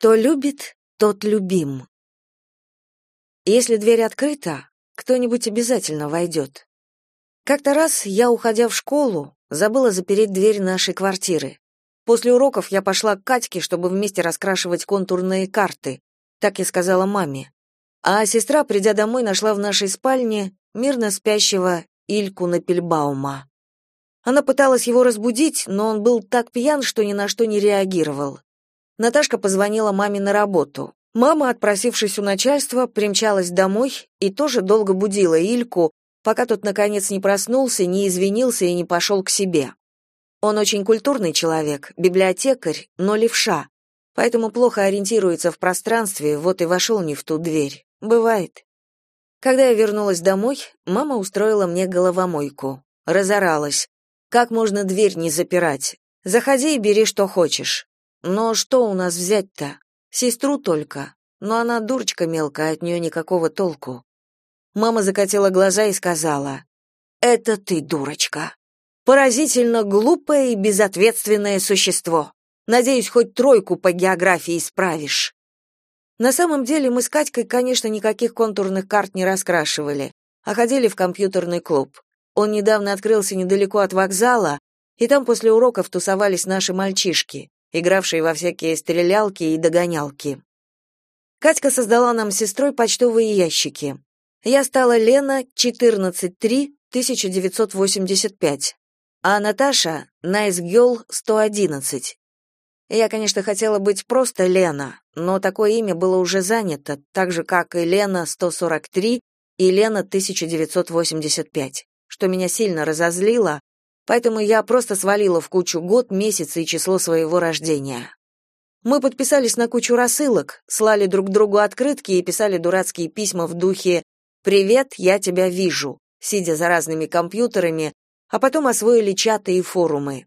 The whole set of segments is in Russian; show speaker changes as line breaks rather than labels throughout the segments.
Кто любит, тот любим. Если дверь открыта, кто-нибудь обязательно войдет. Как-то раз я, уходя в школу, забыла запереть дверь нашей квартиры. После уроков я пошла к Катьке, чтобы вместе раскрашивать контурные карты. Так я сказала маме. А сестра, придя домой, нашла в нашей спальне мирно спящего Ильку Напельбаума. Она пыталась его разбудить, но он был так пьян, что ни на что не реагировал. Наташка позвонила маме на работу. Мама, отпросившись у начальства, примчалась домой и тоже долго будила Ильку, пока тот наконец не проснулся, не извинился и не пошел к себе. Он очень культурный человек, библиотекарь, но левша, поэтому плохо ориентируется в пространстве, вот и вошел не в ту дверь. Бывает. Когда я вернулась домой, мама устроила мне головомойку. Разоралась. Как можно дверь не запирать? Заходи и бери, что хочешь. Но что у нас взять-то? Сестру только. Но она дурочка мелкая, от нее никакого толку. Мама закатила глаза и сказала, «Это ты, дурочка. Поразительно глупое и безответственное существо. Надеюсь, хоть тройку по географии исправишь». На самом деле мы с Катькой, конечно, никаких контурных карт не раскрашивали, а ходили в компьютерный клуб. Он недавно открылся недалеко от вокзала, и там после уроков тусовались наши мальчишки игравшие во всякие стрелялки и догонялки. Катька создала нам с сестрой почтовые ящики. Я стала Лена 14.3.1985, а Наташа Nice Girl 111. Я, конечно, хотела быть просто Лена, но такое имя было уже занято, так же, как и Лена 143 и Лена 1985, что меня сильно разозлило, поэтому я просто свалила в кучу год, месяц и число своего рождения. Мы подписались на кучу рассылок, слали друг другу открытки и писали дурацкие письма в духе «Привет, я тебя вижу», сидя за разными компьютерами, а потом освоили чаты и форумы.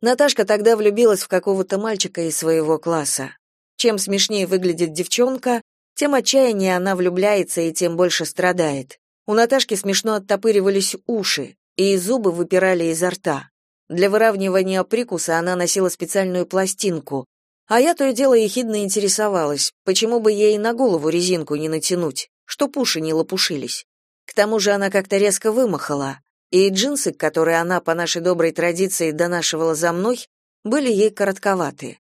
Наташка тогда влюбилась в какого-то мальчика из своего класса. Чем смешнее выглядит девчонка, тем отчаяннее она влюбляется и тем больше страдает. У Наташки смешно оттопыривались уши, и зубы выпирали изо рта. Для выравнивания прикуса она носила специальную пластинку, а я то и дело ехидно интересовалась, почему бы ей на голову резинку не натянуть, что пуши не лопушились. К тому же она как-то резко вымахала, и джинсы, которые она по нашей доброй традиции донашивала за мной, были ей коротковаты.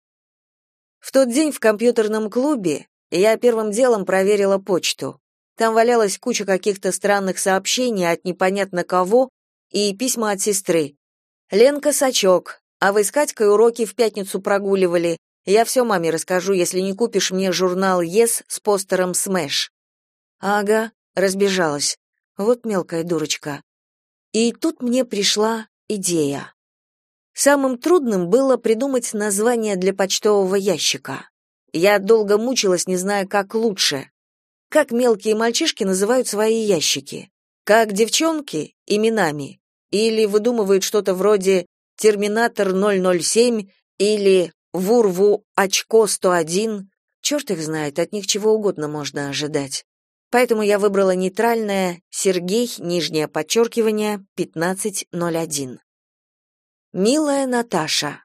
В тот день в компьютерном клубе я первым делом проверила почту. Там валялась куча каких-то странных сообщений от непонятно кого и письма от сестры. Ленка Сачок, а вы с Катькой уроки в пятницу прогуливали. Я все маме расскажу, если не купишь мне журнал «Yes» с постером «Smash». Ага, разбежалась. Вот мелкая дурочка. И тут мне пришла идея. Самым трудным было придумать название для почтового ящика. Я долго мучилась, не зная, как лучше. Как мелкие мальчишки называют свои ящики? Как девчонки — именами? Или выдумывает что-то вроде «Терминатор 007» или «Вурву очко 101». Черт их знает, от них чего угодно можно ожидать. Поэтому я выбрала нейтральное «Сергей», нижнее подчеркивание, 1501. «Милая Наташа,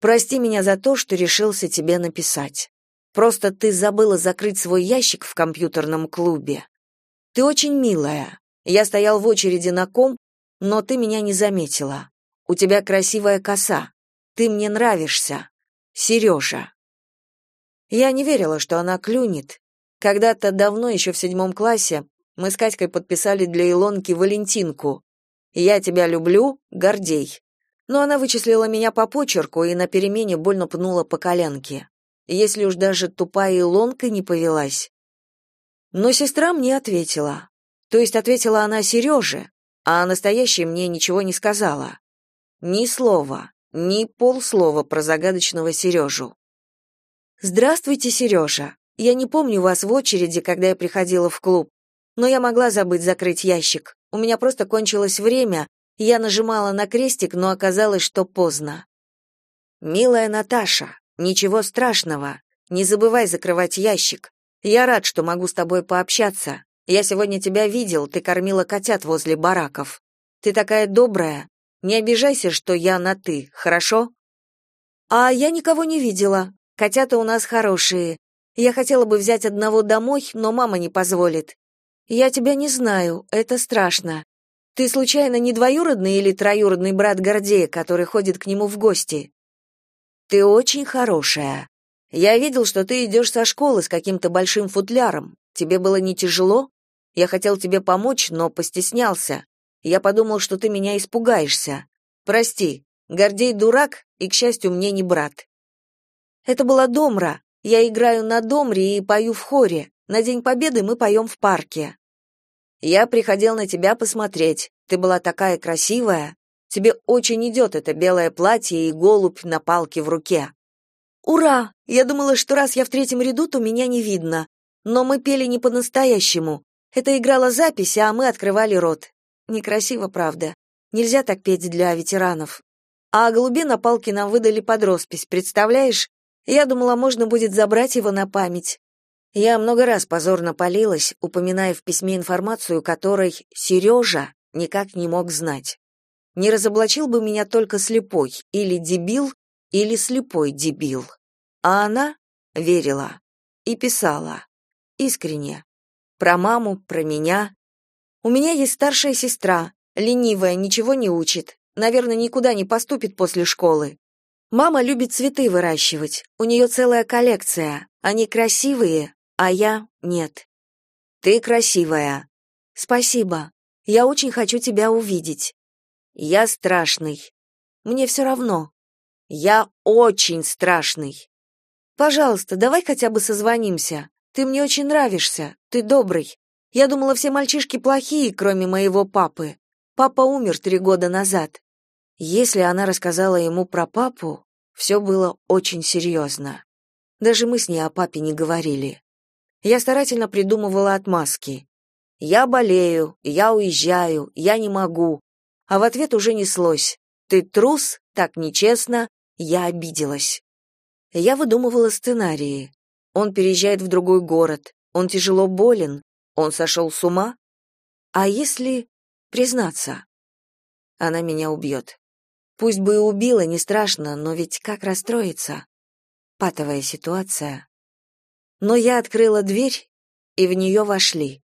прости меня за то, что решился тебе написать. Просто ты забыла закрыть свой ящик в компьютерном клубе. Ты очень милая. Я стоял в очереди на комп, но ты меня не заметила. У тебя красивая коса. Ты мне нравишься. Сережа». Я не верила, что она клюнет. Когда-то давно, еще в седьмом классе, мы с Катькой подписали для Илонки Валентинку. «Я тебя люблю, Гордей». Но она вычислила меня по почерку и на перемене больно пнула по коленке. Если уж даже тупая Илонка не повелась. Но сестра мне ответила. То есть ответила она Сереже, а настоящая мне ничего не сказала. Ни слова, ни полслова про загадочного Сережу. «Здравствуйте, Сережа. Я не помню вас в очереди, когда я приходила в клуб, но я могла забыть закрыть ящик. У меня просто кончилось время, я нажимала на крестик, но оказалось, что поздно. Милая Наташа, ничего страшного. Не забывай закрывать ящик. Я рад, что могу с тобой пообщаться. Я сегодня тебя видел, ты кормила котят возле бараков. Ты такая добрая. Не обижайся, что я на ты, хорошо? А я никого не видела. Котята у нас хорошие. Я хотела бы взять одного домой, но мама не позволит. Я тебя не знаю, это страшно. Ты случайно не двоюродный или троюродный брат Гордея, который ходит к нему в гости? Ты очень хорошая. Я видел, что ты идешь со школы с каким-то большим футляром. Тебе было не тяжело? Я хотел тебе помочь, но постеснялся. Я подумал, что ты меня испугаешься. Прости. Гордей дурак, и к счастью, мне не брат. Это была домра. Я играю на домре и пою в хоре. На День Победы мы поем в парке. Я приходил на тебя посмотреть. Ты была такая красивая. Тебе очень идет это белое платье и голубь на палке в руке. Ура! Я думала, что раз я в третьем ряду, то меня не видно. Но мы пели не по-настоящему. Это играла запись, а мы открывали рот. Некрасиво, правда. Нельзя так петь для ветеранов. А голубе на палке нам выдали под роспись, представляешь? Я думала, можно будет забрать его на память. Я много раз позорно полилась, упоминая в письме информацию, которой Сережа никак не мог знать. Не разоблачил бы меня только слепой, или дебил, или слепой дебил. А она верила и писала. Искренне. Про маму, про меня. У меня есть старшая сестра, ленивая, ничего не учит. Наверное, никуда не поступит после школы. Мама любит цветы выращивать. У нее целая коллекция. Они красивые, а я нет. Ты красивая. Спасибо. Я очень хочу тебя увидеть. Я страшный. Мне все равно. Я очень страшный. Пожалуйста, давай хотя бы созвонимся. Ты мне очень нравишься. Ты добрый. Я думала, все мальчишки плохие, кроме моего папы. Папа умер три года назад. Если она рассказала ему про папу, все было очень серьезно. Даже мы с ней о папе не говорили. Я старательно придумывала отмазки. «Я болею», «Я уезжаю», «Я не могу». А в ответ уже неслось. «Ты трус», «Так нечестно», «Я обиделась». Я выдумывала сценарии. Он переезжает в другой город, он тяжело болен, он сошел с ума. А если признаться? Она меня убьет. Пусть бы и убила, не страшно, но ведь как расстроиться? Патовая ситуация. Но я открыла дверь, и в нее вошли.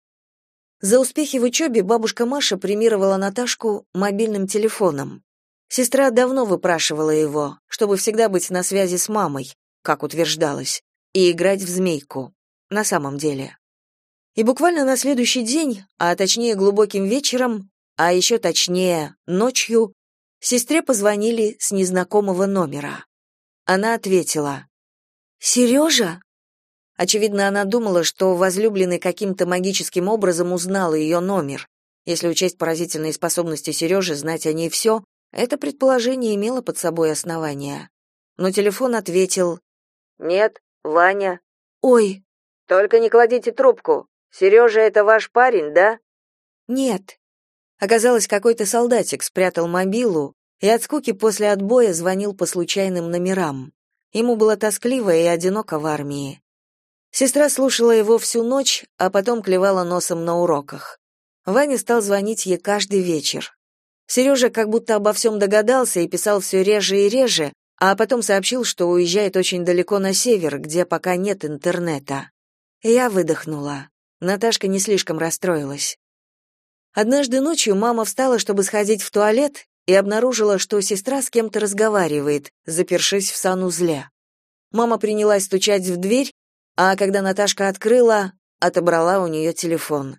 За успехи в учебе бабушка Маша премировала Наташку мобильным телефоном. Сестра давно выпрашивала его, чтобы всегда быть на связи с мамой, как утверждалось, и играть в змейку. На самом деле. И буквально на следующий день, а точнее глубоким вечером, а еще точнее ночью, Сестре позвонили с незнакомого номера. Она ответила. «Сережа?» Очевидно, она думала, что возлюбленный каким-то магическим образом узнал ее номер. Если учесть поразительные способности Сережи знать о ней все, это предположение имело под собой основания. Но телефон ответил «Нет, Ваня». «Ой». «Только не кладите трубку. Сережа — это ваш парень, да?» «Нет». Оказалось, какой-то солдатик спрятал мобилу и от скуки после отбоя звонил по случайным номерам. Ему было тоскливо и одиноко в армии. Сестра слушала его всю ночь, а потом клевала носом на уроках. Ваня стал звонить ей каждый вечер. Сережа как будто обо всем догадался и писал все реже и реже, а потом сообщил, что уезжает очень далеко на север, где пока нет интернета. Я выдохнула. Наташка не слишком расстроилась. Однажды ночью мама встала, чтобы сходить в туалет, и обнаружила, что сестра с кем-то разговаривает, запершись в санузле. Мама принялась стучать в дверь, а когда Наташка открыла, отобрала у нее телефон.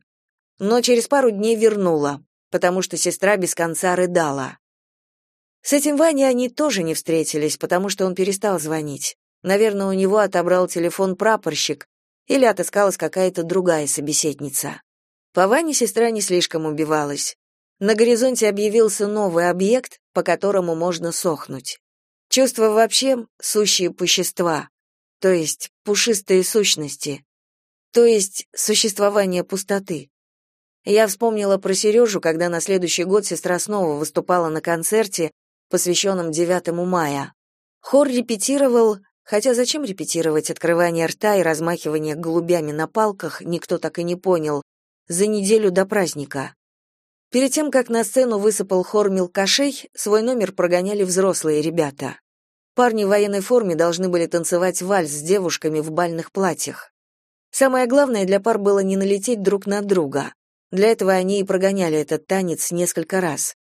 Но через пару дней вернула, потому что сестра без конца рыдала. С этим Ваней они тоже не встретились, потому что он перестал звонить. Наверное, у него отобрал телефон прапорщик или отыскалась какая-то другая собеседница. По Ване сестра не слишком убивалась. На горизонте объявился новый объект, по которому можно сохнуть. Чувства вообще сущие пущества, то есть пушистые сущности, то есть существование пустоты. Я вспомнила про Сережу, когда на следующий год сестра снова выступала на концерте, посвященном 9 мая. Хор репетировал, хотя зачем репетировать открывание рта и размахивание голубями на палках, никто так и не понял, за неделю до праздника. Перед тем, как на сцену высыпал хор мелкашей, свой номер прогоняли взрослые ребята. Парни в военной форме должны были танцевать вальс с девушками в бальных платьях. Самое главное для пар было не налететь друг на друга. Для этого они и прогоняли этот танец несколько раз.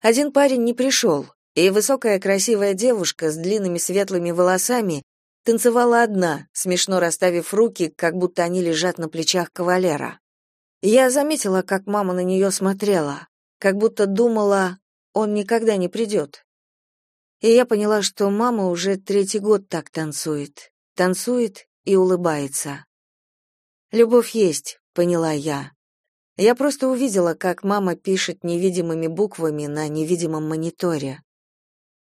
Один парень не пришел, и высокая красивая девушка с длинными светлыми волосами танцевала одна, смешно расставив руки, как будто они лежат на плечах кавалера. Я заметила, как мама на нее смотрела, как будто думала, он никогда не придет. И я поняла, что мама уже третий год так танцует, танцует и улыбается. Любовь есть, поняла я. Я просто увидела, как мама пишет невидимыми буквами на невидимом мониторе.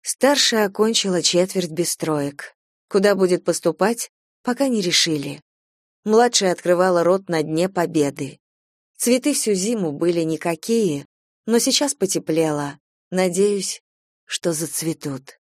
Старшая окончила четверть без троек. Куда будет поступать, пока не решили. Младшая открывала рот на дне победы. Цветы всю зиму были никакие, но сейчас потеплело. Надеюсь, что зацветут.